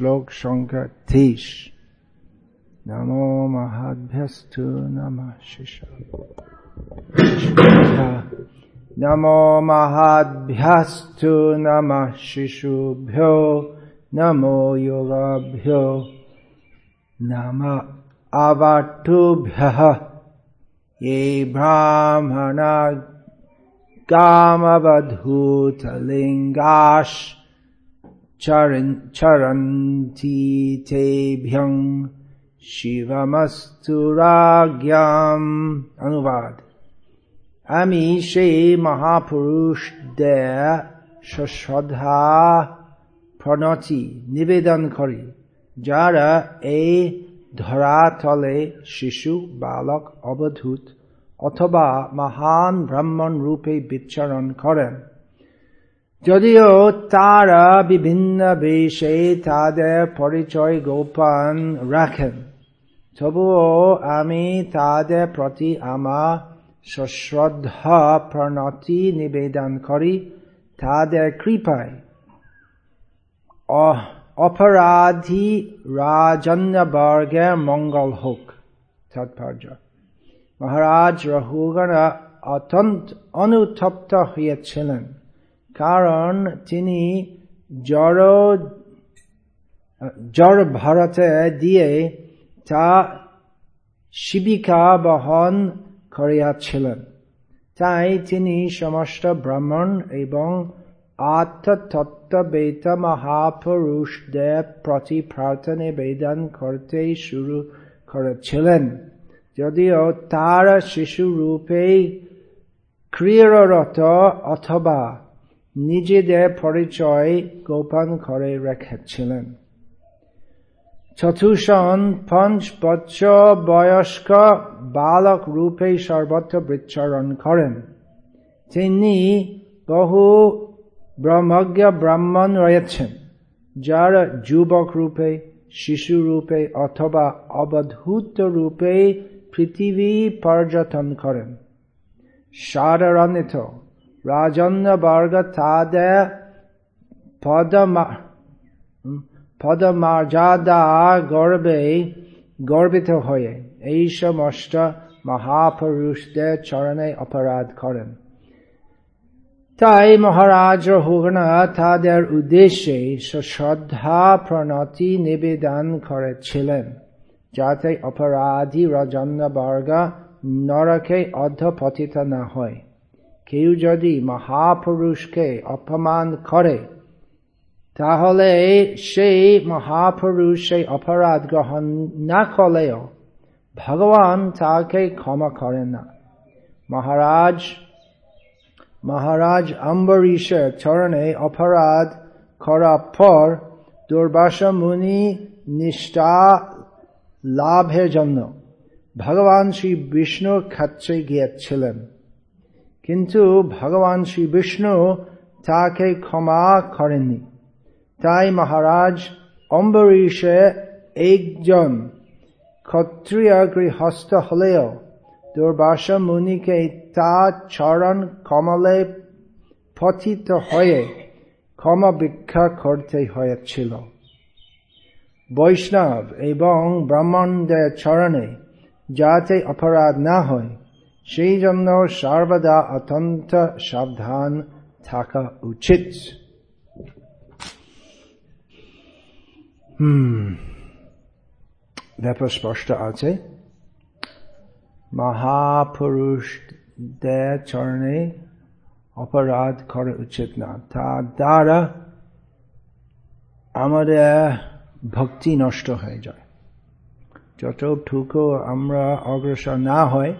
श्लोक संख्या तीस नमो महाभ्यस्तु नमः शिष नमो महाभ्यस्तु नम शिशुभ्यो नमो योगाभ्यो नम अवटुभ्यः ये ब्राह्मणा कामवधूतलिङ्गाश्च चरन्ति तेभ्यं শিবমস্তু রাজ্ঞাম অনুবাদ আমি সেই মহাপুরুষদের শ্রদ্ধা প্রণতি নিবেদন করি যারা এই ধরাতলে শিশু বালক অবধূত অথবা মহান ব্রাহ্মণ রূপে বিচরণ করেন যদিও তারা বিভিন্ন বেশে তাদের পরিচয় গোপন রাখেন, তবুও আমি তাদের প্রতি আমার সশ্রদ্ধা প্রণতি নিবেদন করি, তাদের কৃপায়। অপরাধী রাজন্যবর্গের মঙ্গল হোক, তাৎপর্য। মহারাজ রহুগণ অত্যন্ত অনুতপ্ত হয়েছিলেন। কারণ তিনি জড় ভারতে দিয়ে তা শিবিকা বহন করিয়াছিলেন। তাই তিনি সমস্ত ব্রাহ্মণ এবং আত্মতত্ত্ববেদ মহাপুরুষদের প্রতি প্রার্থনা নিবেদন করতে শুরু করেছিলেন। যদিও তার শিশু রূপে ক্রিয়রত অথবা নিজেদের পরিচয় গোপন করে রেখেছিলেন। চতুষণ পঞ্চ বছর বয়স্ক বালক রূপে সর্বত্র বিচরণ করেন। তিনি বহু ব্রহ্মজ্ঞ ব্রাহ্মণ রয়েছেন, যারা যুবক রূপে, শিশু রূপে অথবা অবধূত রূপে পৃথিবী পর্যটন করেন। সাধারণত রাজন্য বর্গ তাদের পদমা পদমর্যাদা গর্বে গর্বিত হয়ে এই সমস্ত মহাপুরুষদের চরণে অপরাধ করেন তাই মহারাজ রহুগণা তাদের উদ্দেশ্যে শ্রদ্ধা প্রণতি নিবেদন করেছিলেন যাতে অপরাধী রজন্যবর্গ নরকে অধপতিত না হয় কেউ যদি মহাপুরুষকে অপমান করে, তাহলে সেই মহাপুরুষ সেই অপরাধ গ্রহণ না করলেও ভগবান তাকে ক্ষমা করেন না। মহারাজ মহারাজ অম্বরীশের চরণে অপরাধ করার পর দুর্বাসা মুনি নিষ্ঠা লাভের জন্য ভগবান শ্রী বিষ্ণুর ক্ষেত্রে গিয়েছিলেন। কিন্তু ভগবান শ্রী বিষ্ণু তাকে ক্ষমা করেননি। তাই মহারাজ অম্বরীশে একজন ক্ষত্রিয় গৃহস্থ হলেও দুর্বাসা মুনিকে তা চরণ কমলে পথিত হয়ে ক্ষমা ভিক্ষা করতে হয়েছিল। বৈষ্ণব এবং ব্রাহ্মণদের চরণে যাতে অপরাধ না হয় সেই জন্য সর্বদা অত্যন্ত সাবধান থাকা উচিত ব্যাপার স্পষ্ট আছে মহাপুরুষদের চরণে অপরাধ করা উচিত না তা দ্বারা আমাদের ভক্তি নষ্ট হয়ে যায় যতটুকু আমরা অগ্রসর না হয়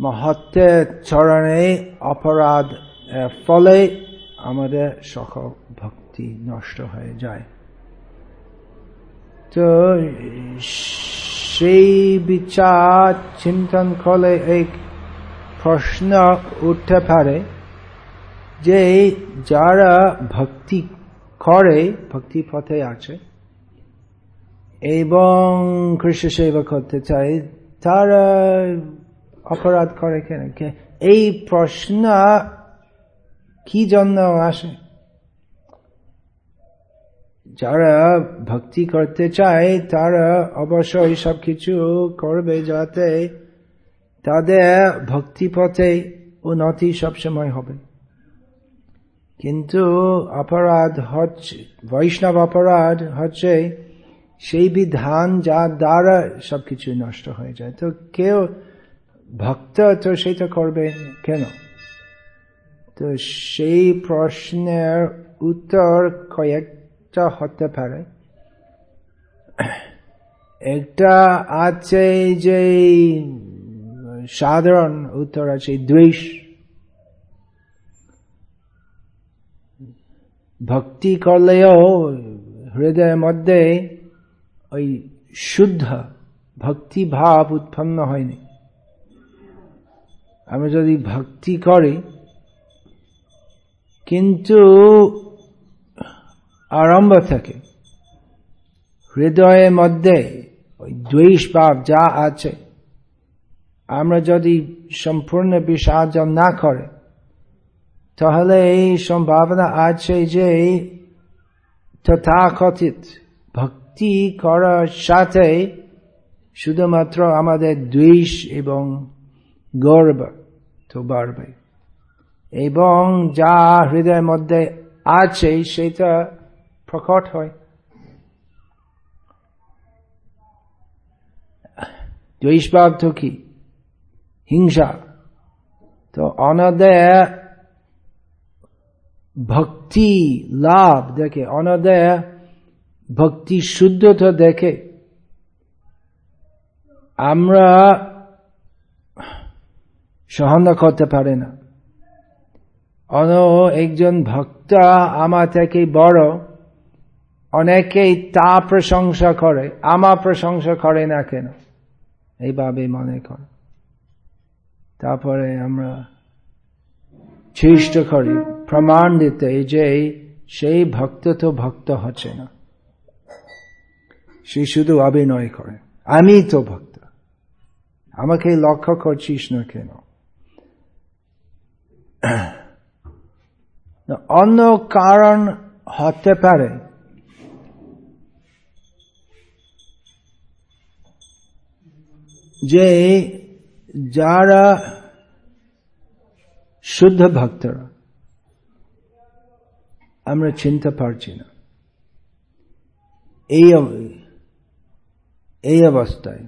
মহত্বের চরণে অপরাধ ফলে আমাদের সকল ভক্তি নষ্ট হয়ে যায়। তো, সেই বিচার চিন্তন করলে এক প্রশ্ন উঠতে পারে যে, যারা ভক্তি করে, ভক্তি পথে আছে এবং কৃষ্ণ সেবা করতে চায়, তারা অপরাধ করে কেন? এই প্রশ্ন কি জন্য আসে? যারা ভক্তি করতে চায়, তারা অবশ্যই সবকিছু করবে যাতে তাদের ভক্তি পথে উন্নতি সবসময় হবে। কিন্তু অপরাধ হচ্ছে, বৈষ্ণব অপরাধ হচ্ছে, সেই বিধান যা দ্বারা সবকিছু নষ্ট হয়ে যায়। তো কেউ ভক্ত তো সেটা করবে কেন? তো সেই প্রশ্নের উত্তর কয়েকটা হতে পারে। একটা আছে যে সাধারণ উত্তর আছে, দ্বেষ। ভক্তি করলেও হৃদয়ের মধ্যে ওই শুদ্ধ ভক্তি ভাব উৎপন্ন হয়নি। আমরা যদি ভক্তি করি, কিন্তু আরম্ভ থেকে হৃদয়ের মধ্যে ওই দ্বেষ ভাব যা আছে, আমরা যদি সম্পূর্ণ বিসর্জন না করে, তাহলে এই সম্ভাবনা আছে যে তথাকথিত ভক্তি করার সাথে শুধুমাত্র আমাদের দ্বেষ এবং গর্ব তো বাড়বে। এবং যা হৃদয়ের মধ্যে আছে, সেটা প্রকট হয়। দ্বেষভাব তো কি? হিংসা। তো অনাদয় ভক্তি লাভ দেখে অনাদয় ভক্তি শুদ্ধতা দেখে, আমরা সহন করতে পারে না। অন একজন ভক্ত আমার থেকে বড়, অনেকেই তা প্রশংসা করে আমার প্রশংসা করে না কেন? এইভাবে মনে করে। তারপরে আমরা চেষ্টা করি প্রমাণ দিতে যে সেই ভক্ত তো ভক্ত হচ্ছে না। সে শুধু অভিনয় করে, আমি তো ভক্ত। আমাকে লক্ষ্য করছিস না কেন? অন্য কারণ হতে পারে। যে যারা শুদ্ধ ভক্তরা, আমরা চিনতে পারছি না। এই এই অবস্থায়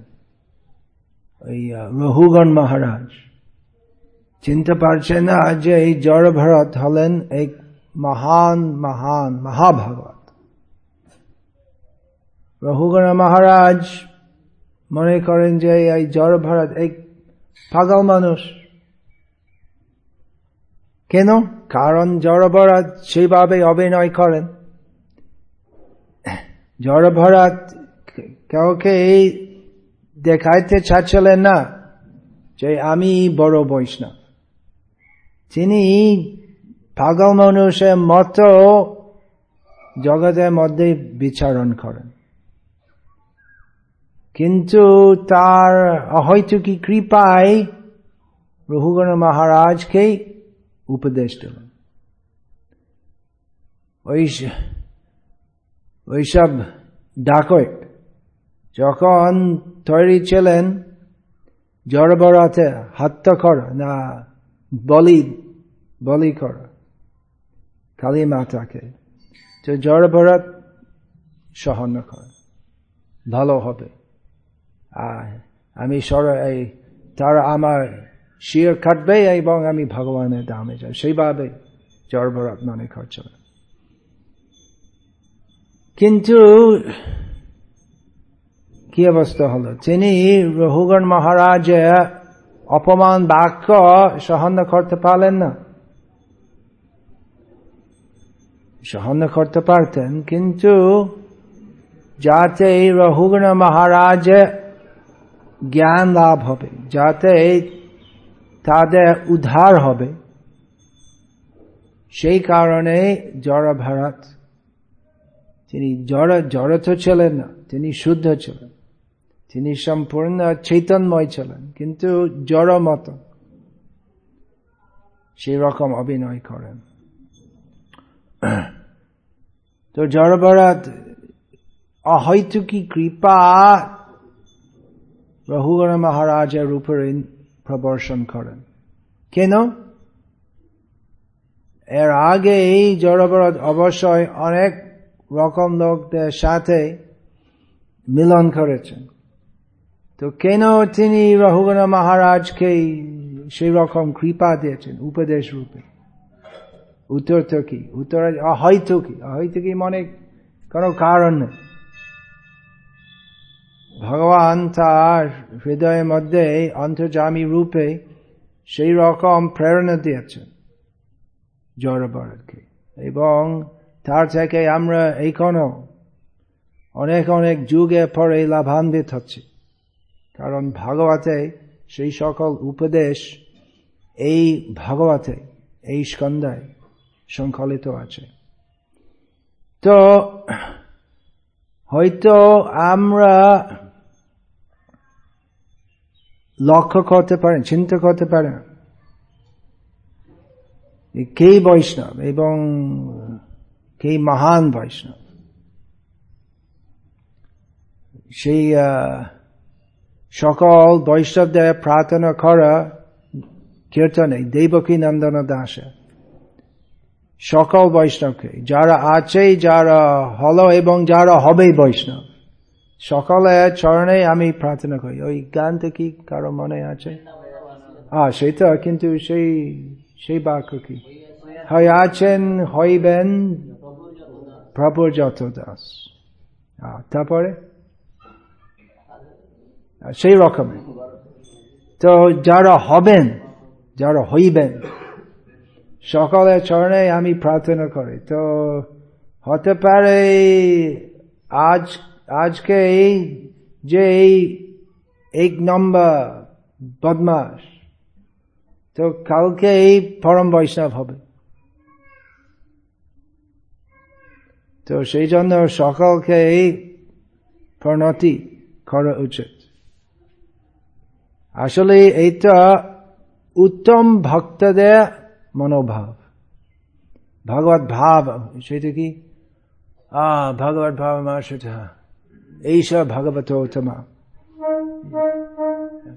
ওই রহুগণ মহারাজ চিনতে পারছে না যে এই জড় ভরত হলেন এক মহান মহান মহাভারত রহুগণ মহারাজ মনে করেন যে এই জড় ভরত এক পাগল মানুষ। কেন? কারণ জড়ভরাত সেইভাবে অভিনয় করেন। জড়ভরাত কাউকে এই দেখাইতে চাচ্ছিলেন না যে আমি বড় বৈষ্ণব। তিনি পাগল মানুষের মতো জগতের মধ্যে বিচারণ করেন। কিন্তু তার অহৈতুকী কৃপায় রঘুগণ মহারাজকে উপদেশ দিলেন। ওই ওইসব ডাকট যখন তৈরি ছিলেন জড়বরাতে হত্যা কর না বলি বলি কর। কালী মাতাকে তো জড়বরাত সহন কর। ভালো হবে। আর আমি সর, এই তারা আমার শির কাটবে এবং আমি ভগবানের দামে যাই। সেইভাবে জড়বরাত মনে করছিল কিন্তু কি অবস্থা হলো? তিনি রঘুগণ মহারাজ অপমান বাক্য সহন করতে পারলেন না। সহন করতে পারতেন, কিন্তু যাতে এই রঘুগণ মহারাজ জ্ঞান লাভ হবে, যাতে তাদের উদ্ধার হবে, সেই কারণে জড় ভারত তিনি জড় জড় তো ছিলেন না, তিনি শুদ্ধ ছিলেন। তিনি সম্পূর্ণ চৈতন্যময় ছিলেন, কিন্তু জড় মত সেই রকম অভিনয় করেন। তো জড়বরাত, অহৈতুকি কৃপা, রঘুগণ মহারাজের উপরে প্রবর্শন করেন। কেন? এর আগে এই জড়বরত অবশ্যই অনেক রকম লোকদের সাথে মিলন করেছেন। তো কেন তিনি রঘুগণ মহারাজকে সেই রকম কৃপা দিয়েছেন, উপদেশ রূপে? উত্তর তো কি? উত্তর হয়তো কি? হয়তো কি মনে কোনো কারণ নেই। ভগবান তার হৃদয়ের মধ্যে অন্তর্জামী রূপে সেই রকম প্রেরণা দিয়েছেন জড়বরকে এবং তার থেকে আমরা এখনও অনেক অনেক যুগে পরে লাভান্বিত হচ্ছে। কারণ ভাগবতে সেই সকল উপদেশ এই ভাগবতে, এই স্কন্দায় সংকলিত আছে। তো হয়তো আমরা লক্ষ্য করতে পারেন, চিন্তা করতে পারেন কে বৈষ্ণব এবং কে মহান বৈষ্ণব। সেই সকল বৈষ্ণবদের প্রার্থনা করা কীর্তনে দেবকী নন্দন দাসে। সকল বৈষ্ণবকে, যারা আছে, যারা হলো এবং যারা হবে বৈষ্ণব, সকলের চরণে আমি প্রার্থনা করি। ওই গানটা কি কারও মনে আছে? হ্যাঁ সেটা কিন্তু সেই সেই বাক্য কি? হয় আছেন হইবেন প্রভুর যত দাস। তারপরে? সেই রকমের তো যারা হবেন, যারা হইবেন, সকলের চরণে আমি প্রার্থনা করি। তো হতে পারে আজ, আজকে এই যে এই এক নম্বর বদমাস, তো কালকে এই পরম বৈষ্ণব হবে। তো সেই জন্য সকলকে এই প্রণতি করা উচিত। আসলে এইটা উত্তম ভক্তদের মনোভাব। ভগবত ভাব, সেটা কি? আহ ভগবত ভাব আমার সেটা। এইসব ভগবতোত্তমা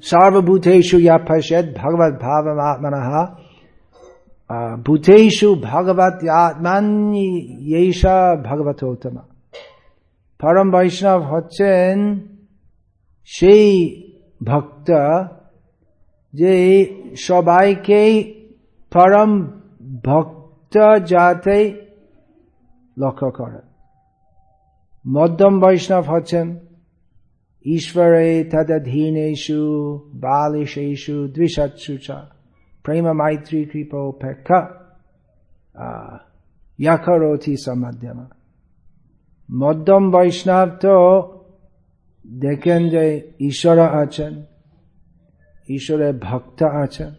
সর্বভূতেষু ইয়া পশ্যদ ভগবত ভাব আত্মন ভূতেষু ভগবত আত্মান্যা ভগবতোত্তমা পরম বৈষ্ণব হচ্ছেন সেই ভক্ত, যে সবাইকে পরম ভক্ত যাতে লক্ষ্য করে। মধ্যম বৈষ্ণব হচ্ছেন, ঈশ্বরে তদধীনেশু বালিশেষু দ্বিষৎসু চ প্রেম মাইত্রী কৃপোপেক্ষা ইয়াকরোথি সমাধ্যমা মধ্যম বৈষ্ণব তো দেখেন যে ঈশ্বর আছেন, ঈশ্বরের ভক্ত আছেন,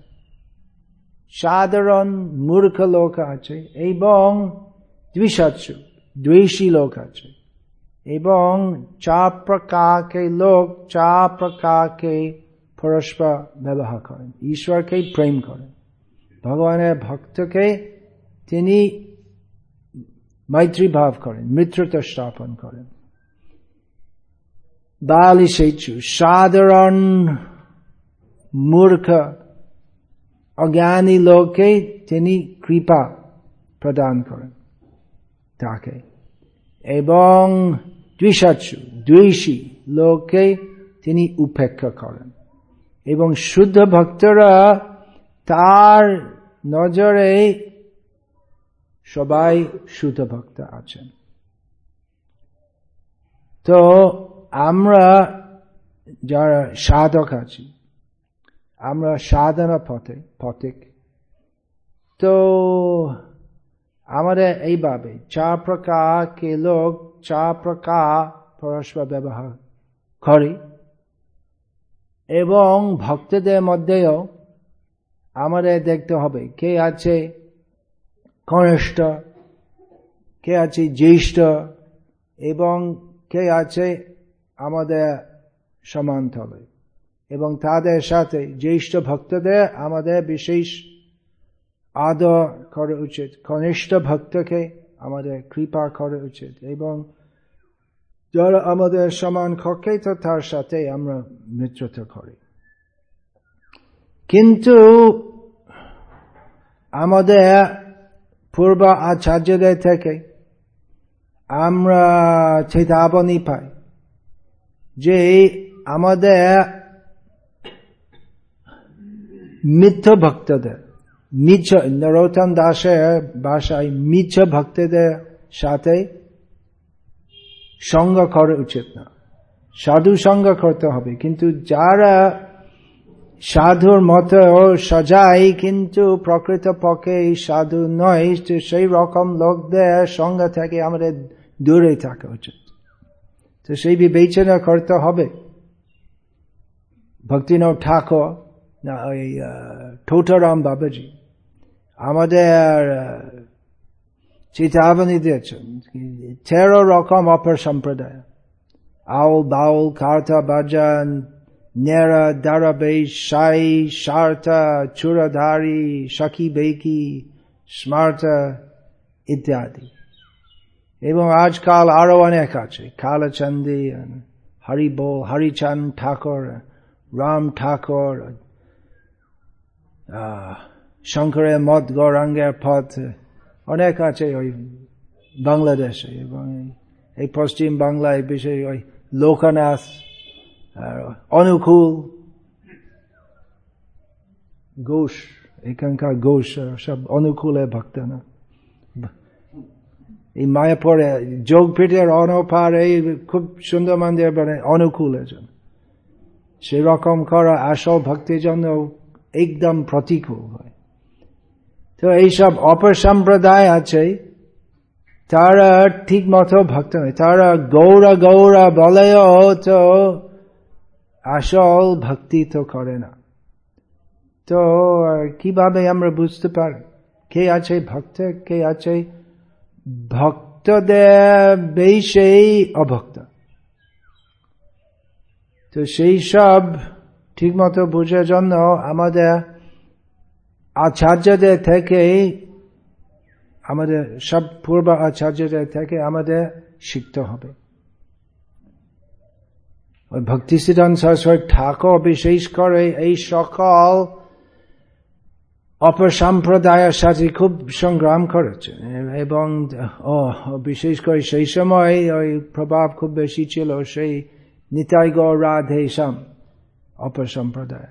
সাধারণ মূর্খ লোক আছে এবং দ্বিশৎসু দ্বেষী লোক আছে এবং চা প্রকারকে লোক চা প্রকারকে পরস্পর ব্যবহার করেন ঈশ্বরকে প্রেম করেন। ভগবানের ভক্তকে তিনি মৈত্রী ভাব করেন মিত্রতা স্থাপন করেন। বালি সেচু সাধারণ মূর্খ অজ্ঞানী লোককে তিনি কৃপা প্রদান করেন তাকে এবং দ্বিষাচু দ্বেষী লোককে তিনি উপেক্ষা করেন এবং শুদ্ধ ভক্তরা তার নজরে সবাই শুদ্ধ ভক্ত আছেন তো আমরা যারা সাধক আছি, আমরা সাধনা পথে পথিক তো আমাদের এইভাবে চার প্রকার কে লোক চার প্রকার পরস্পর ব্যবহার করে এবং ভক্তদের মধ্যেও আমাদের দেখতে হবে কে আছে কনিষ্ঠ, কে আছে জ্যেষ্ঠ এবং কে আছে আমাদের সমান্তলে এবং তাদের সাথে জ্যেষ্ঠ ভক্তদের আমাদের বিশেষ আদর করা উচিত। কনিষ্ঠ ভক্তকে আমাদের কৃপা করা উচিত। এবং যারা আমাদের সমান কক্ষে তো তার সাথে আমরা মিত্রতা করি। কিন্তু আমাদের পূর্ব আচার্যদের থেকে আমরা চেতাবনী পাই। যে আমাদের মিথ্য ভক্তদের মিছ নরোত্তম দাসের ভাষায় মিছ ভক্তদের সাথে সঙ্গ করা উচিত না। সাধু সঙ্গ করতে হবে, কিন্তু যারা সাধুর মতো সাজাই, কিন্তু প্রকৃত পক্ষে সাধু নয়, সেই রকম লোকদের সঙ্গ থেকে আমাদের দূরে থাকা উচিত। তো সেই বিবেচনা করতে হবে। ভক্তিনাথ ঠাকুর, না, ওই ঠোঁটারাম বাবাজি আমাদের চিতাবনী দিয়েছেন তেরো রকম অপর সম্প্রদায়। আউল বাউল, কার্তা বাজান নেরা, দারাবে, সাই সার্থা চূড়াধারী সখী বেকি স্মার্তা ইত্যাদি। এবং আজকাল আরও অনেক আছে। কালচন্দি, হরিবোল, হরিচন্দ ঠাকুর, রাম ঠাকুর শঙ্করের মত গৌরাঙ্গের পথ, অনেক আছে ওই বাংলাদেশে এবং এই পশ্চিম বাংলায় বিশেষ ওই লোকনাথ অনুকূল, ঘোষ, এখানকার ঘোষ, সব অনুকূলে ভক্ত না। এই মায়াপুরে যোগপীঠের অনপার খুব সুন্দর মন্দির মানে অনুকূলের জন্য। সেরকম করা আসল ভক্তির জন্য একদম প্রতিকূল হয়। তো এইসব অপর সম্প্রদায় আছে, তারা ঠিক মতো ভক্ত নয়, তারা গৌরা গৌরা বলেও তো আসল ভক্তি তো করে না। তো কীভাবে আমরা বুঝতে পারি কে আছে ভক্ত, কে আছে ভক্তদের বেশি অভক্ত। তো সেই সব ঠিক মতো বোঝার জন্য আমাদের আচার্যদের থেকে, আমাদের সব পূর্ব আচার্যদের থেকে আমাদের শিখতে হবে। ভক্তি সিদ্ধান্ত সরস্বতী ঠাকুর বিশেষ করে এই সকল অপর সম্প্রদায়ের সাথে খুব সংগ্রাম করেছে, এবং, ও, বিশেষ করে সেই সময় ওই প্রভাব খুব বেশি ছিল সেই নিতাই রাধে সাম অপর সম্প্রদায়।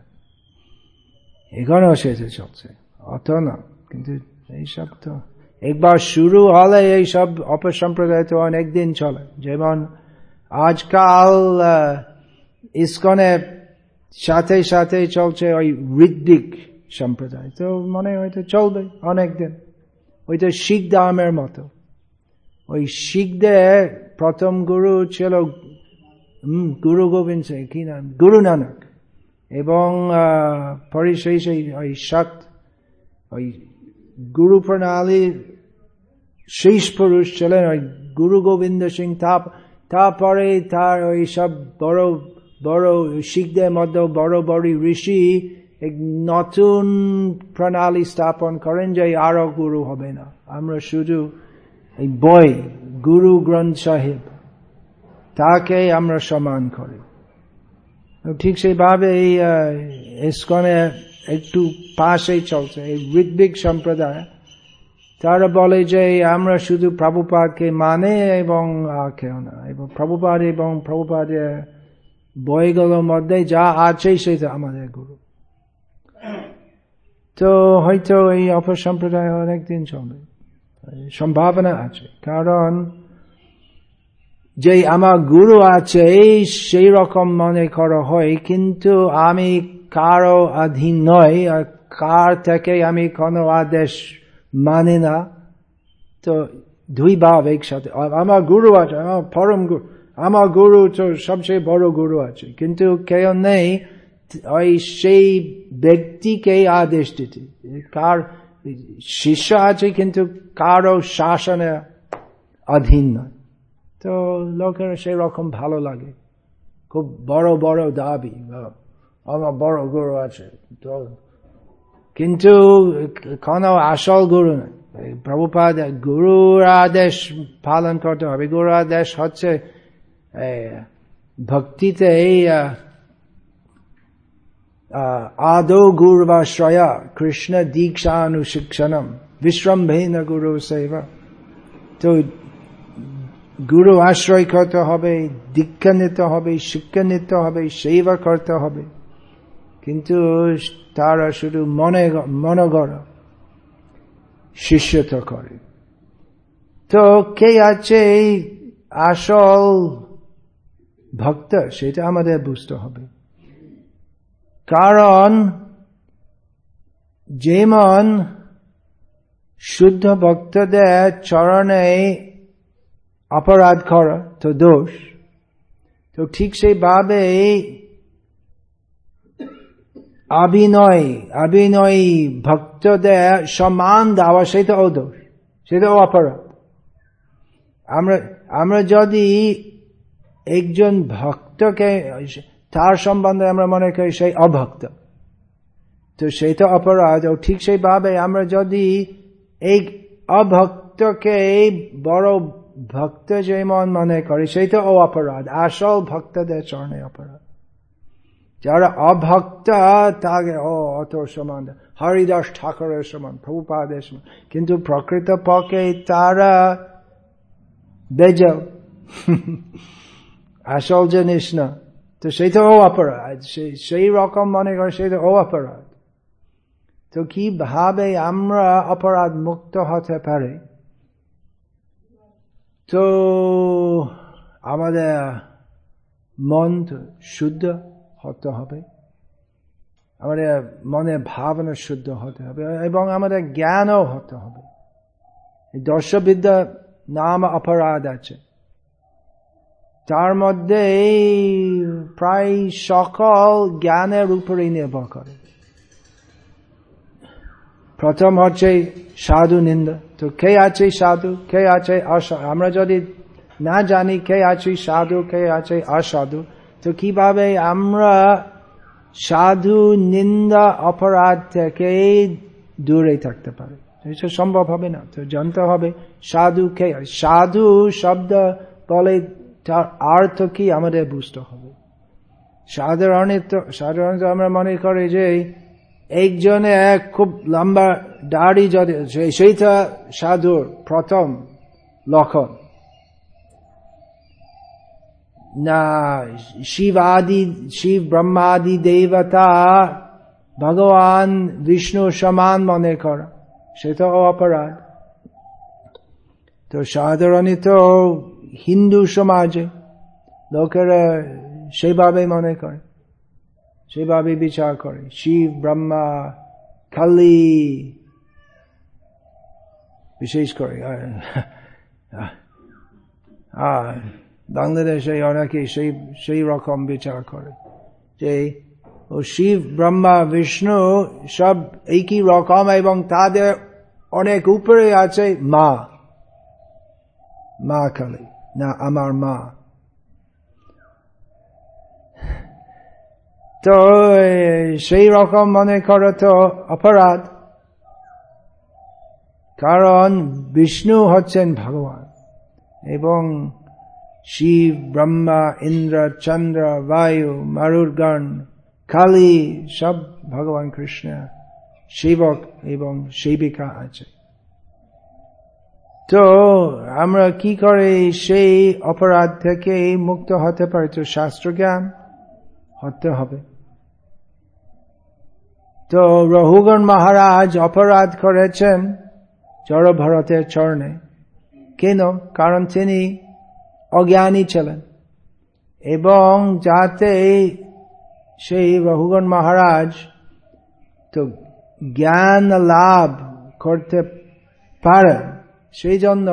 এখানেও সেটা চলছে, অত না, কিন্তু এইসব তো, একবার শুরু হলে এইসব অপসম্প্রদায় তো অনেকদিন চলে। যেমন আজকাল ইস্কনের সাথে সাথে চলছে ওই ঋদ্বিক সম্প্রদায়। তো মনে হয়তো চলবে অনেকদিন। ওইটা শিখ দামের মতো। ওই শিখদের প্রথম গুরু ছিল গুরু গোবিন্দ সিং, কি নাম? গুরু নানক। এবং পরে সেই সেই, ওই সৎ ওই গুরু প্রণালীর শেষ পুরুষ ছিলেন ওই গুরু গোবিন্দ সিং। তা তারপরে তার ওই সব বড় বড় শিখদের মধ্যে বড় বড় ঋষি নতুন প্রণালী স্থাপন করেন যে আরও গুরু হবে না। আমরা শুধু এই বই, গুরু গ্রন্থ সাহেব, তাকে আমরা সমান করি। ঠিক সেইভাবে এই ইস্কনে একটু পাশেই চলছে, এই ঋগ্বিক সম্প্রদায়। তারা বলে যে আমরা শুধু প্রভুপাদকে মানে এবং কেউ না। এবং প্রভুপাদ এবং প্রভুপাদের বইগুলোর মধ্যে যা আছে সেটা আমাদের গুরু। তো হয়তো এই অপর সম্প্রদায় অনেকদিন চলবে। সম্ভাবনা আছে। কারণ যে আমার গুরু আছে সেই রকম মনে করা হয়, কিন্তু আমি কারও অধীন নয় কার থেকে আমি কোনো আদেশ মানে না। তো দুই ভাব একসাথে। আমার গুরু আছে, আমার পরম গুরু আমার গুরু তো সবচেয়ে বড় গুরু আছে, কিন্তু কেউ নেই ওই সেই ব্যক্তিকে আদেশ দিতে। কার শিষ্য আছে কিন্তু কারও শাসনে অধীন নয়। তো লোকের সেই রকম ভালো লাগে। খুব বড় বড় দাবি আমার বড় গুরু আছে, তো কিন্তু কোনো আসল গুরু নয় প্রভুপাদ, গুরুর আদেশ পালন করতে হবে। গুরু আদেশ হচ্ছে ভক্তিতে এই আদৌ গুরবাশ্রয়া কৃষ্ণ দীক্ষানুশিক্ষণম, বিশ্রম্ভেন গুরু সেবা তো গুরু আশ্রয় করতে হবে দীক্ষা নিতে হবে শিক্ষা নিতে হবে, সেবা করতে হবে। কিন্তু তারা শুধু মনে মনগর, শিষ্যত করে। তো কে আছে আসল ভক্ত? সেটা আমাদের বুঝতে হবে। কারণ যেমন শুদ্ধ ভক্তদের চরণে অপরাধ করা, তো দোষ। তো ঠিক সেইভাবে অভিনয় অভিনয় ভক্তদের সম্মান দেওয়া, সেটাও দোষ, সেটাও অপরাধ। আমরা আমরা যদি একজন ভক্তকে তার সম্বন্ধে আমরা মনে করি সেই অভক্ত। তো সেইটা অপরাধ, ও ঠিক সেইভাবে আমরা যদি এই অভক্তকে, এই বড় ভক্ত যেমন মনে করি, সেইটা ও অপরাধ, আসল ভক্তদের চরণে অপরাধ। যারা অভক্ত, তাকে ও অত সমান, হরিদাস ঠাকুরের সমান, প্রভুপাদের সমান। কিন্তু প্রকৃত পক্ষে তারা বেজ আসল জিনিস না। তো সেইটা ও অপরাধ। সেই সেই রকম মনে করে সেটা ও অপরাধ। তো কীভাবে আমরা অপরাধ মুক্ত হতে পারে? তো আমাদের মন শুদ্ধ হতে হবে। আমাদের মনে ভাবনা শুদ্ধ হতে হবে এবং আমাদের জ্ঞানও হতে হবে। দর্শবিদ্যা নাম অপরাধ আছে। তার মধ্যে প্রায় সকল জ্ঞানের উপরেই নির্ভর করে। প্রথম হচ্ছে সাধু নিন্দা। তো কে আছে সাধু, কে আছে অসাধু? আমরা যদি না জানি কে আছে সাধু, কে আছে অসাধু, তো কীভাবে আমরা সাধু, নিন্দা, অপরাধ থেকে দূরে থাকতে পারি? এটা সম্ভব হবে না। তো জানতে হবে সাধু কে? সাধু শব্দ বলে তার অর্থ কি আমাদের বুঝতে হবে। সাধারণত সাধারণত আমরা মনে করি যে একজনে এক খুব লম্বা দাড়ি যদি সেইটা সাধুর প্রথম লক্ষণ। না, শিব আদি, শিব ব্রহ্মাদি দেবতা ভগবান বিষ্ণু সমান মনে করা সেটা অপরাধ। তো সাধারণত হিন্দু সমাজে লোকেরা সেইভাবে মনে করে, সেভাবে বিচার করে। শিব, ব্রহ্মা, কালী, বিশেষ করে আর বাংলাদেশে অনেকে সেই সেই রকম বিচার করে যে, ও শিব, ব্রহ্মা, বিষ্ণু সব একই রকম এবং তাদের অনেক উপরে আছে মা মা কালী। না আমার মা। তো সেই রকম মনে করো তো অপরাধ। কারণ বিষ্ণু হচ্ছেন ভগবান এবং শিব, ব্রহ্মা, ইন্দ্র, চন্দ্র, বায়ু, মারুরগণ, কালী সব ভগবান কৃষ্ণ সেবক এবং সেবিকা আছে। তো আমরা কি করে সেই অপরাধ থেকে মুক্ত হতে পারি? তো শাস্ত্র জ্ঞান হতে হবে। তো রহুগণ মহারাজ অপরাধ করেছেন জড় ভরতের চরণে। কেন? কারণ তিনি অজ্ঞানী ছিলেন। এবং যাতে সেই রহুগণ মহারাজ তো জ্ঞান লাভ করতে পারেন সেই জন্য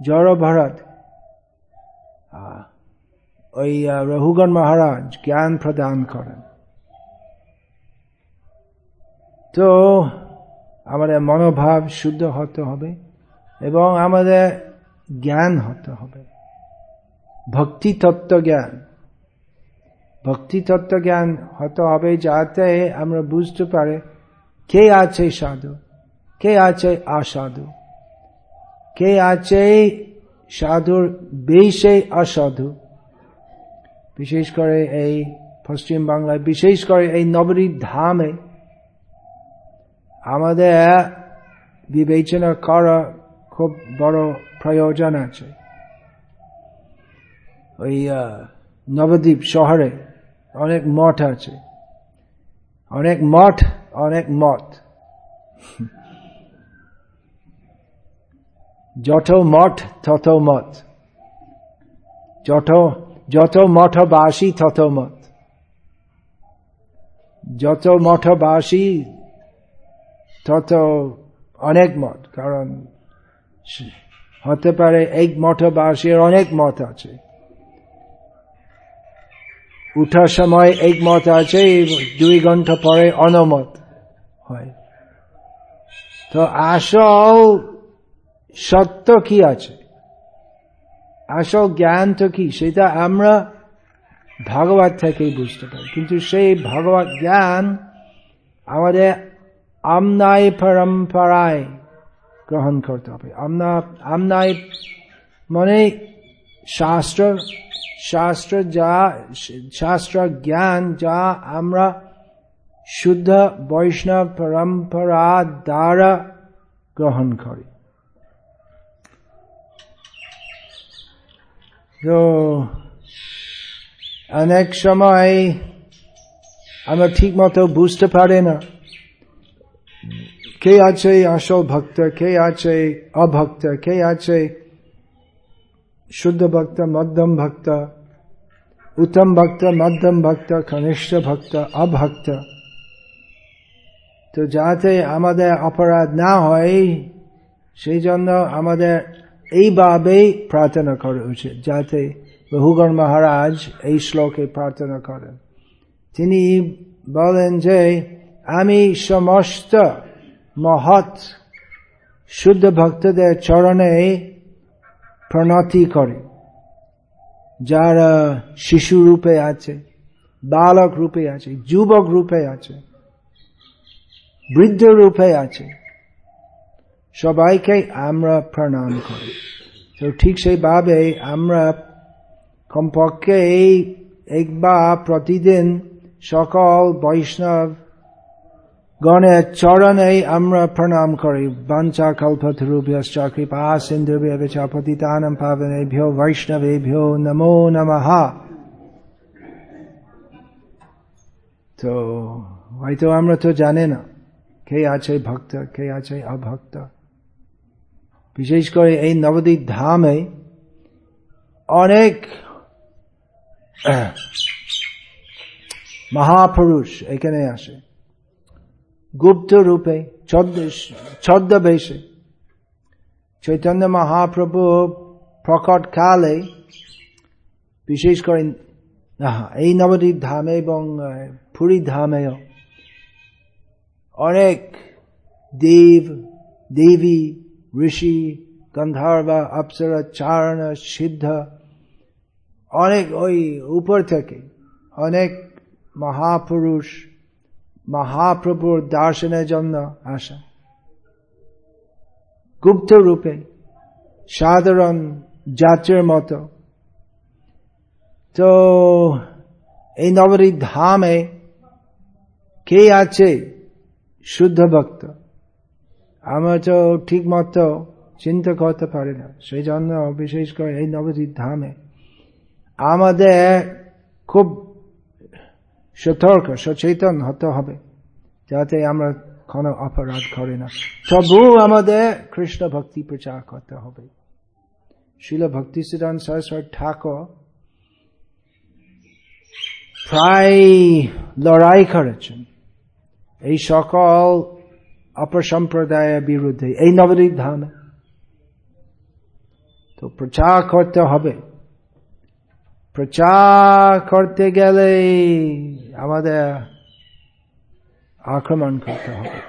জড় ভরত ওই রহুগণ মহারাজ জ্ঞান প্রদান করেন। তো আমাদের মনোভাব শুদ্ধ হতে হবে এবং আমাদের জ্ঞান হতে হবে। ভক্তি তত্ত্ব জ্ঞান। ভক্তি তত্ত্ব জ্ঞান হতে হবে যাতে আমরা বুঝতে পারে কে আছে সাধু, কে আছে অসাধু। কে আছে? সাধুর বেশে অসাধু। বিশেষ করে এই পশ্চিম বাংলায়, বিশেষ করে এই নবরী ধামে। আমাদের বিবেচনা করা খুব বড় প্রয়োজন আছে। ওই নবদ্বীপ শহরে অনেক মঠ আছে। অনেক মঠ, অনেক মত যত মঠ তত মত যত যত মঠবাসী তত মত যত মঠবাসী তত অনেক মত কারণ হতে পারে এক মঠবাসীর অনেক মত আছে উঠার সময় এক মত আছে দুই ঘণ্টা পরে অনমত হয় তো আসল সত্য কি আছে? আসল জ্ঞান তো কি? সেটা আমরা ভগবত থেকেই বুঝতে পারি। কিন্তু সেই ভগবত জ্ঞান আমাদের আমনায় পরম্পরায় গ্রহণ করতে হবে। আমনা আমনায় মানে শাস্ত্র শাস্ত্র যা, শাস্ত্র জ্ঞান যা আমরা শুদ্ধ বৈষ্ণব পরম্পরা দ্বারা গ্রহণ করি। তো অনেক সময় আমরা ঠিক মতো বুঝতে পারে না। কে আছে আসল ভক্ত, কে আছে অভক্ত, কে আছে শুদ্ধ ভক্ত, মধ্যম ভক্ত, উত্তম ভক্ত, মধ্যম ভক্ত, কনিষ্ঠ ভক্ত, অভক্ত। তো যাতে আমাদের অপরাধ না হয়, সেই জন্য আমাদের এইভাবেই প্রার্থনা করা উচিত, যাতে বহুগণ মহারাজ এই শ্লোকে প্রার্থনা করেন। তিনি বলেন যে, আমি সমস্ত মহৎ শুদ্ধ ভক্তদের চরণে প্রণতি করি, যারা শিশু রূপে আছে, বালক রূপে আছে, যুবক রূপে আছে, বৃদ্ধ রূপে আছে। সবাইকে আমরা প্রণাম করি। তো ঠিক সেইভাবে আমরা কমপক্ষে একবার প্রতিদিন সকল বৈষ্ণব গণের চরণে আমরা প্রণাম করি। বাঞ্চা কল্পতরুভ্যশ্চ নমো নমঃ। তো হয়তো আমরা তো জানে না কে আছে ভক্ত, কে আছে অভক্ত। বিশেষ করে এই নবদ্বীপ ধামে অনেক, মহাপুরুষ এখানে আসে। গুপ্ত রূপে, ছদ্মবেশে চৈতন্য মহাপ্রভু প্রকট কালে, বিশেষ করে এই নবদ্বীপ ধামে এবং পুরী ধামেও অনেক দেব, দেবী ঋষি, গন্ধর্ব, অপ্সরা, চারণ, সিদ্ধ, অনেক ওই উপর থেকে অনেক মহাপুরুষ, মহাপ্রভুর দর্শনের জন্য আসা। গুপ্ত রূপে, সাধারণ জাতির মতো। তো এই নবরী ধামে কে আছে শুদ্ধ ভক্ত? আমরা তো ঠিক মতো চিন্তা করতে পারি না। সেই জন্য বিশেষ করে এই নবদ্বীপ ধামে আমাদের খুব সতর্ক, সচেতন হতে হবে, যাতে আমরা কোনো অপরাধ করি না। তবু আমাদের কৃষ্ণ ভক্তি প্রচার করতে হবে। শিল ভক্তি সিদ্ধান্ত সরস্বর ঠাকুর প্রায় লড়াই করেছেন। এই সকল অপসম্প্রদায়ের বিরুদ্ধে এই নবদ্বীপ ধামে। তো প্রচার করতে হবে। প্রচার করতে গেলে আমাদের আক্রমণ করতে হবে।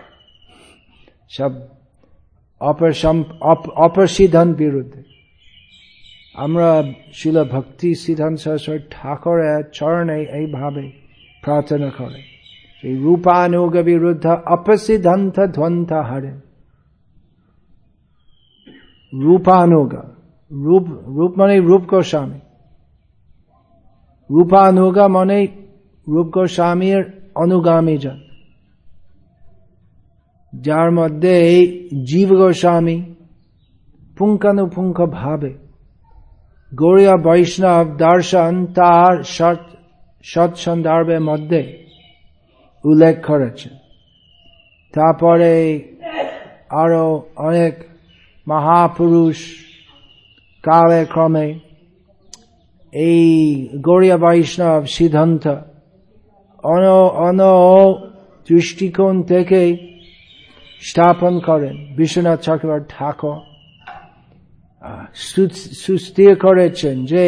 সব অপসিদ্ধন বিরুদ্ধে। আমরা শিল ভক্তি সিদ্ধান্ত ঠাকুরের চরণে এইভাবে প্রার্থনা করে। এই রূপানুগ বিরুদ্ধ অপসিদ্ধন্ত ধ্বন্ত হারে রূপানুগা রূপ রূপ মানে রূপ গোস্বামী রূপানুগা মানে রূপ গোস্বামীর অনুগামী জন যার মধ্যে জীব গোস্বামী পুঙ্খানুপুঙ্খ ভাবে গৌরীয় বৈষ্ণব দর্শন তার সৎ সৎসন্দর্ভের মধ্যে উল্লেখ করেছে তারপরে আরও অনেক মহাপুরুষ কালে ক্রমে এই গৌরীয় বৈষ্ণব সিদ্ধান্ত অন অন দৃষ্টিকোণ থেকে স্থাপন করেন বিশ্বনাথ চক্রবর্তী ঠাকুর। সুস্থির করেছেন যে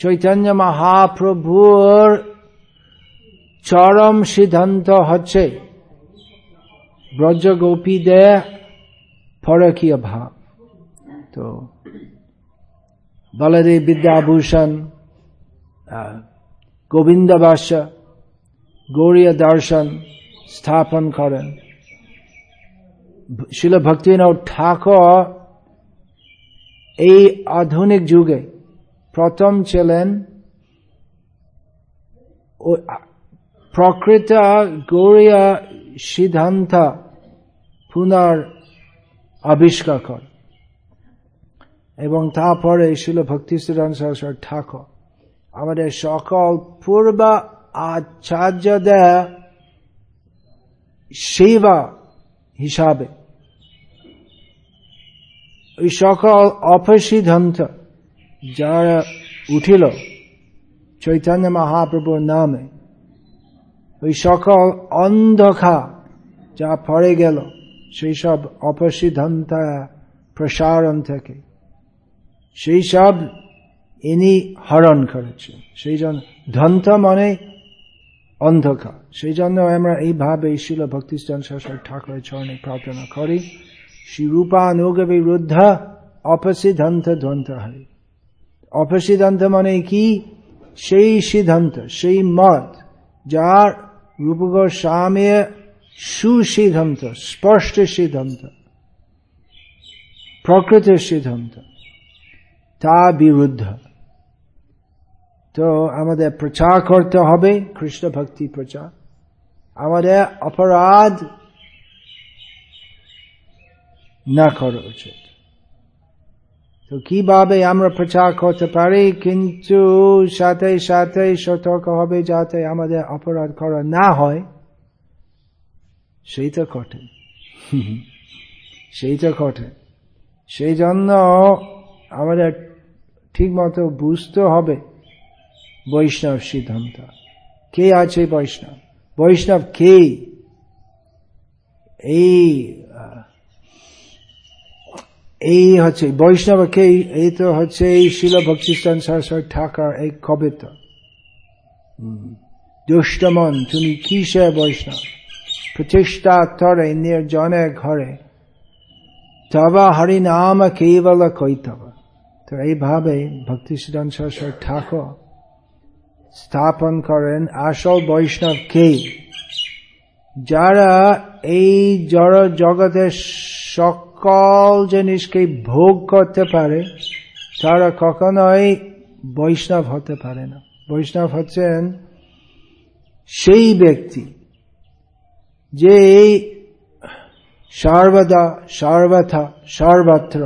চৈতন্য মহাপ্রভুর চরম সিদ্ধান্ত হচ্ছে ব্রজ গোপীদের ফরকীয় ভাব। তো বলদেব বিদ্যাভূষণ গোবিন্দ বাস্য গৌরীয় দর্শন স্থাপন করেন। শিল ভক্তিনাথ ঠাকুর এই আধুনিক যুগে প্রথম ছিলেন প্রকৃত গৌরীয় সিদ্ধান্ত পুনর আবিষ্কার কর। এবং তারপরে ছিল ভক্তি সরস্বর ঠাকুর। আমাদের সকল পূর্ব আচার্যদের সেবা হিসাবে ওই সকল অপসিদ্ধান্ত যারা উঠিল, চৈতন্য মহাপ্রভুর নামে ওই সকল অন্ধখা যা পড়ে গেল, সেই সব অপসিদ্ধান্ত প্রসারণ থেকে, সেই সব ইনি হরণ করেছে। সেই জন্য ধন্ত মনে অন্ধকার সেই জন্য আমরা এইভাবে শিল শাসক ঠাকুরের চরণে প্রার্থনা করি, শ্রী রূপানুগ বিরুদ্ধ অপসিদ্ধান্ত ধ্বন্ত হয় অপসিদ্ধান্ত মানে কি? সেই সিদ্ধান্ত, সেই মত যার রূপ গোস্বামীর সুসিদ্ধান্ত স্পষ্ট সিদ্ধান্ত প্রকৃতির সিদ্ধান্ত তা বিরুদ্ধ। তো আমাদের প্রচার করতে হবে, কৃষ্ণ ভক্তি প্রচার। আমাদের অপরাধ না করা উচিত। তো কীভাবে আমরা প্রচার করতে পারি কিন্তু সাথে সাথে সতর্ক হবে যাতে আমাদের অপরাধ করা না হয় সেই সেইটা কঠিন সেইটা কঠিন সেই জন্য আমাদের ঠিক মতো বুঝতে হবে বৈষ্ণব সিদ্ধান্ত কে আছে বৈষ্ণব বৈষ্ণব কে এই এই হচ্ছে বৈষ্ণব কে এই তো হচ্ছে এই শিল ভক্তিস্থান সরস্বতী ঠাকুর, এই কবিতা। দুষ্টমন তুমি কিসে বৈষ্ণব? প্রতিষ্ঠা তরে, নির্জনে ঘরে। তবা হরিনাম কেবল কৈতব তো এইভাবে ভক্তি সিদ্ধান ঠাকুর স্থাপন করেন আসল বৈষ্ণব কে? যারা এই জড় জগতের সকল জিনিসকে ভোগ করতে পারে, তারা কখনোই বৈষ্ণব হতে পারে না। বৈষ্ণব হচ্ছেন সেই ব্যক্তি, যে সর্বদা, সর্বথা, সর্বত্র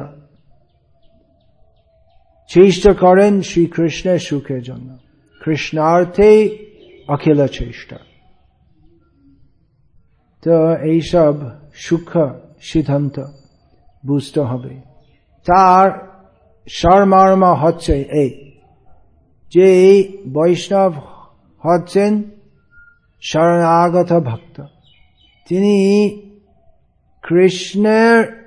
চেষ্টা করেন শ্রীকৃষ্ণের সুখের জন্য। কৃষ্ণার্থে অখিল চেষ্টা তো এইসব সুখ সিদ্ধান্ত বুঝতে হবে। তার সরমর্ম হচ্ছে এই। যে বৈষ্ণব হচ্ছেন শরণাগত ভক্ত। তিনি কৃষ্ণের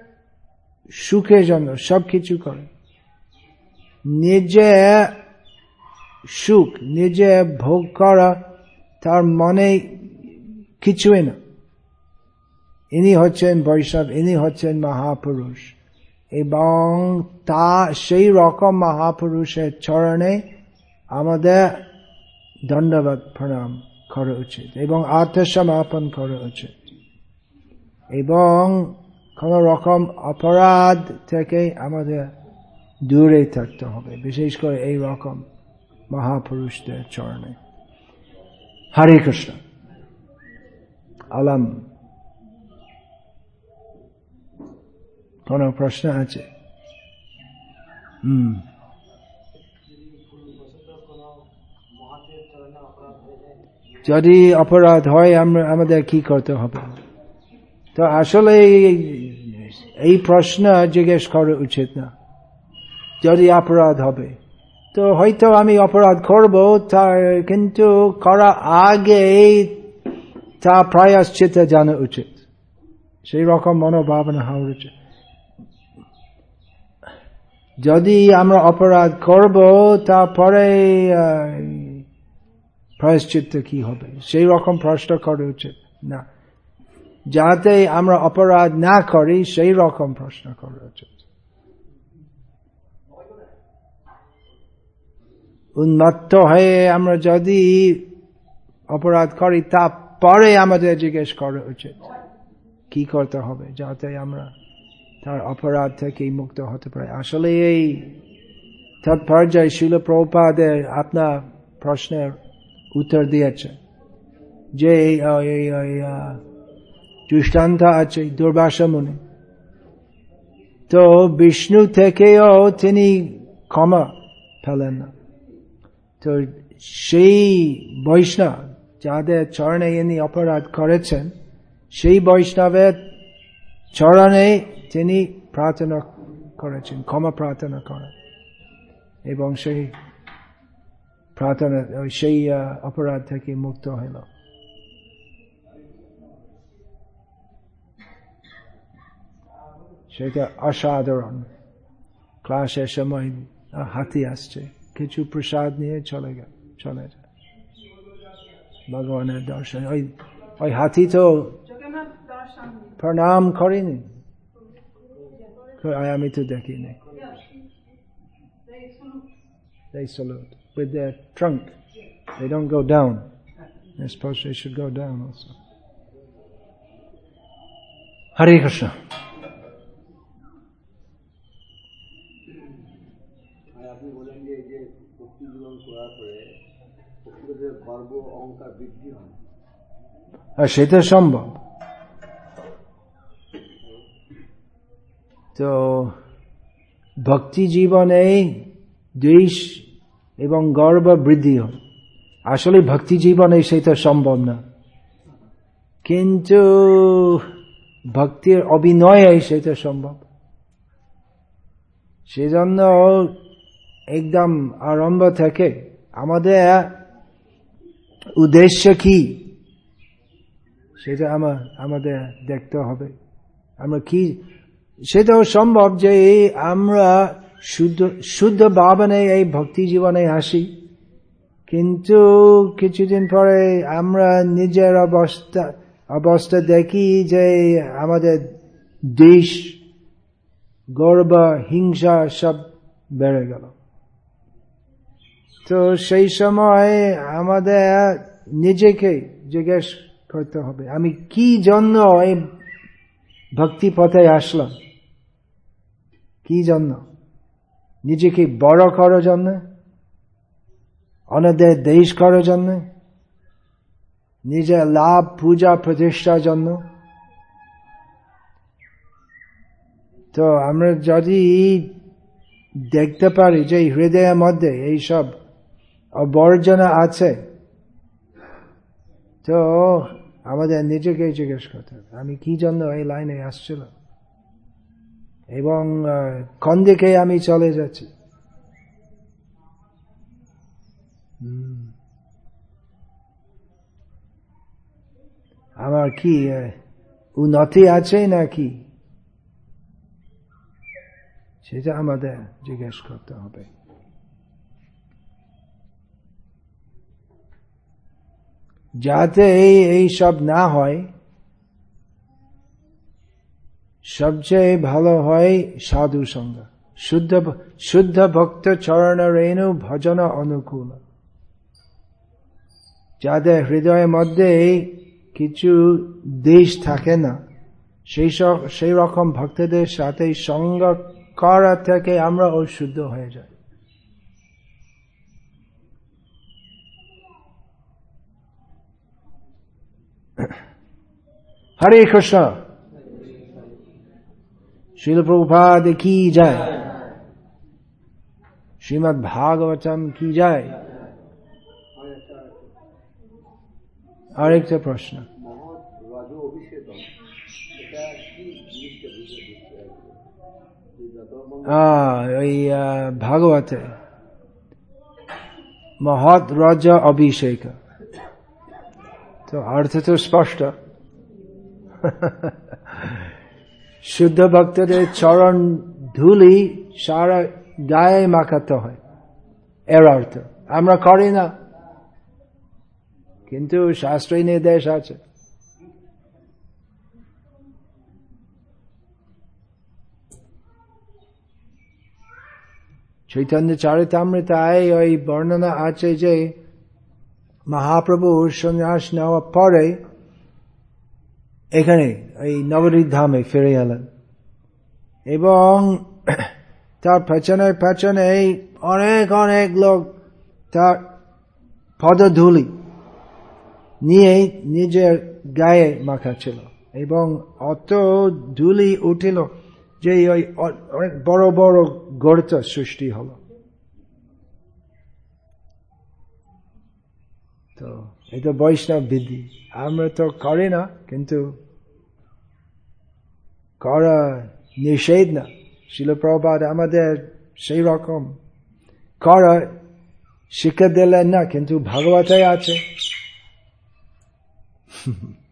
সুখের জন্য সবকিছু করেন। নিজে সুখ, নিজে ভোগ করা তার মনে কিছুই না। ইনি হচ্ছেন বৈষ্ণব ইনি হচ্ছেন মহাপুরুষ এবং তা সেই রকম মহাপুরুষের চরণে আমাদের দণ্ডবাদ প্রণাম করা উচিত এবং আত্মসমাপন করা উচিত এবং কোন রকম অপরাধ থেকে আমাদের দূরে থাকতে হবে বিশেষ করে এই রকম মহাপুরুষদের চরণে হরে কৃষ্ণ আলাম কোন প্রশ্ন আছে হম যদি অপরাধ হয় আমাদের কি করতে হবে তো আসলে এই প্রশ্ন জিজ্ঞেস করা উচিত না যদি অপরাধ হবে তো হয়তো আমি অপরাধ করব তা কিন্তু করা আগে তা প্রায়শ্চিত জানা উচিত সেই রকম মনোভাবনা হওয়া উচিত যদি আমরা অপরাধ করব, তারপরে প্রায়শ্চিত্ত কি হবে? সেই রকম প্রশ্ন করা উচিত না। যাতে আমরা অপরাধ না করি, সেই রকম প্রশ্ন করা উচিত উন্মত্ত হয়ে আমরা যদি অপরাধ করি তা পরে আমাদের জিজ্ঞেস করা উচিত কি করতে হবে? যাতে আমরা তার অপরাধ থেকে মুক্ত হতে পারে। আসলে এই তাৎপর্যায় শিল প্রপাদের আপনার প্রশ্নের উত্তর দিয়েছে যে দৃষ্টান্ত আছে দুর্বাসা মুনি। তো বিষ্ণু থেকেও তিনি ক্ষমা ফেলেন না। তো সেই বৈষ্ণব যাদের চরণে ইনি অপরাধ করেছেন, সেই বৈষ্ণবের চরণে তিনি প্রার্থনা করেছেন ক্ষমা প্রার্থনা করেন। এবং সেই প্রার্থনা সেই অপরাধ থেকে মুক্ত হইল। সেটা অসাধারণ। ক্লাসের সময় হাতি আসছে। কিছু প্রসাদ নিয়ে চলে গেল চলে যায়। ভগবানের দর্শন। ওই ওই হাতি তো প্রণাম করেনি। আমি তো দেখিনি They salute with their trunk. They don't go down. I suppose they should go down also. Hare Krishna. আপনি বলেন যে তো ভক্তি জীবনে দ্বেষ এবং গর্ব বৃদ্ধি আসলে ভক্তি জীবনে সেটা সম্ভব না। কিন্তু ভক্তির অভিনয়ে সেটা সম্ভব। সেজন্য একদম আরম্ভ থেকে আমাদের উদ্দেশ্য কি, সেটা আমার আমাদের দেখতে হবে। আমরা কি সেটাও সম্ভব যে আমরা শুদ্ধ শুদ্ধ ভাবনে এই ভক্তি জীবনে আসি। কিন্তু কিছুদিন পরে আমরা নিজের অবস্থা অবস্থা দেখি যে আমাদের দেশ, গর্ব, হিংসা সব বেড়ে গেল। তো সেই সময় আমাদের নিজেকে জিজ্ঞেস করতে হবে, আমি কি জন্য এই ভক্তি পথে আসলাম? কি জন্য? নিজেকে বড় করার জন্য? অন্যদের দেশ করার জন্য? নিজের লাভ, পূজা প্রতিষ্ঠার জন্য? তো আমরা যদি দেখতে পারি যে হৃদয়ের মধ্যে এইসব অবর্জনা আছে, তো আমাদের নিজেকে জিজ্ঞেস করতে হবে, আমি কি জন্য এই লাইনে আসছিলাম? এবং কোন আমি চলে যাচ্ছি? আমার কি উন্নতি আছে নাকি? সেটা আমাদের জিজ্ঞেস করতে হবে। যাতে এই সব না হয় সবচেয়ে ভালো হয় সাধু সঙ্গ। শুদ্ধ শুদ্ধ ভক্ত চরণ রেণু ভজন অনুকূল। যাদের হৃদয়ের মধ্যে কিছু দেশ থাকে না, সেই সব সেই রকম ভক্তদের সাথে সঙ্গ করা থেকে আমরা অশুদ্ধ হয়ে যাই। হরে কৃষ্ণ। শিল প্রভুপাদ কি যায় শ্রীমদ ভাগবতম কি যায় আরেকটা প্রশ্ন ওই ভাগবতে মহৎ রজ অভিষেক তো অর্থ তো স্পষ্ট শুদ্ধ ভক্তদের চরণ ধুলি সারা গায়ে মাখাতে হয়। এর অর্থ, আমরা করি না। কিন্তু শাস্ত্রীয় নির্দেশ আছে। চৈতন্য চারিতামৃতায় ওই বর্ণনা আছে যে, মহাপ্রভু সন্ন্যাস নেওয়ার পরে এখানে, এই নবরীত ধামে ফিরে এলেন। এবং তার পেছনে পেছনে অনেক অনেক লোক তার পদধূলি নিয়ে নিজের গায়ে মাখা ছিল এবং অত ধুলি উঠিল যে ওই অনেক বড় বড় গর্ত সৃষ্টি হলো। তো, এটা বৈষ্ণব বিধি। আমরা তো করি না কিন্তু করা নিষেধ না শিলপ্রবাদ আমাদের সেই রকম করা শিক্ষা দিলেন না কিন্তু ভাগবতাই আছে।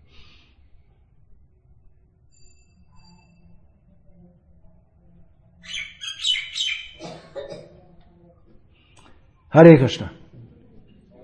হরে কৃষ্ণ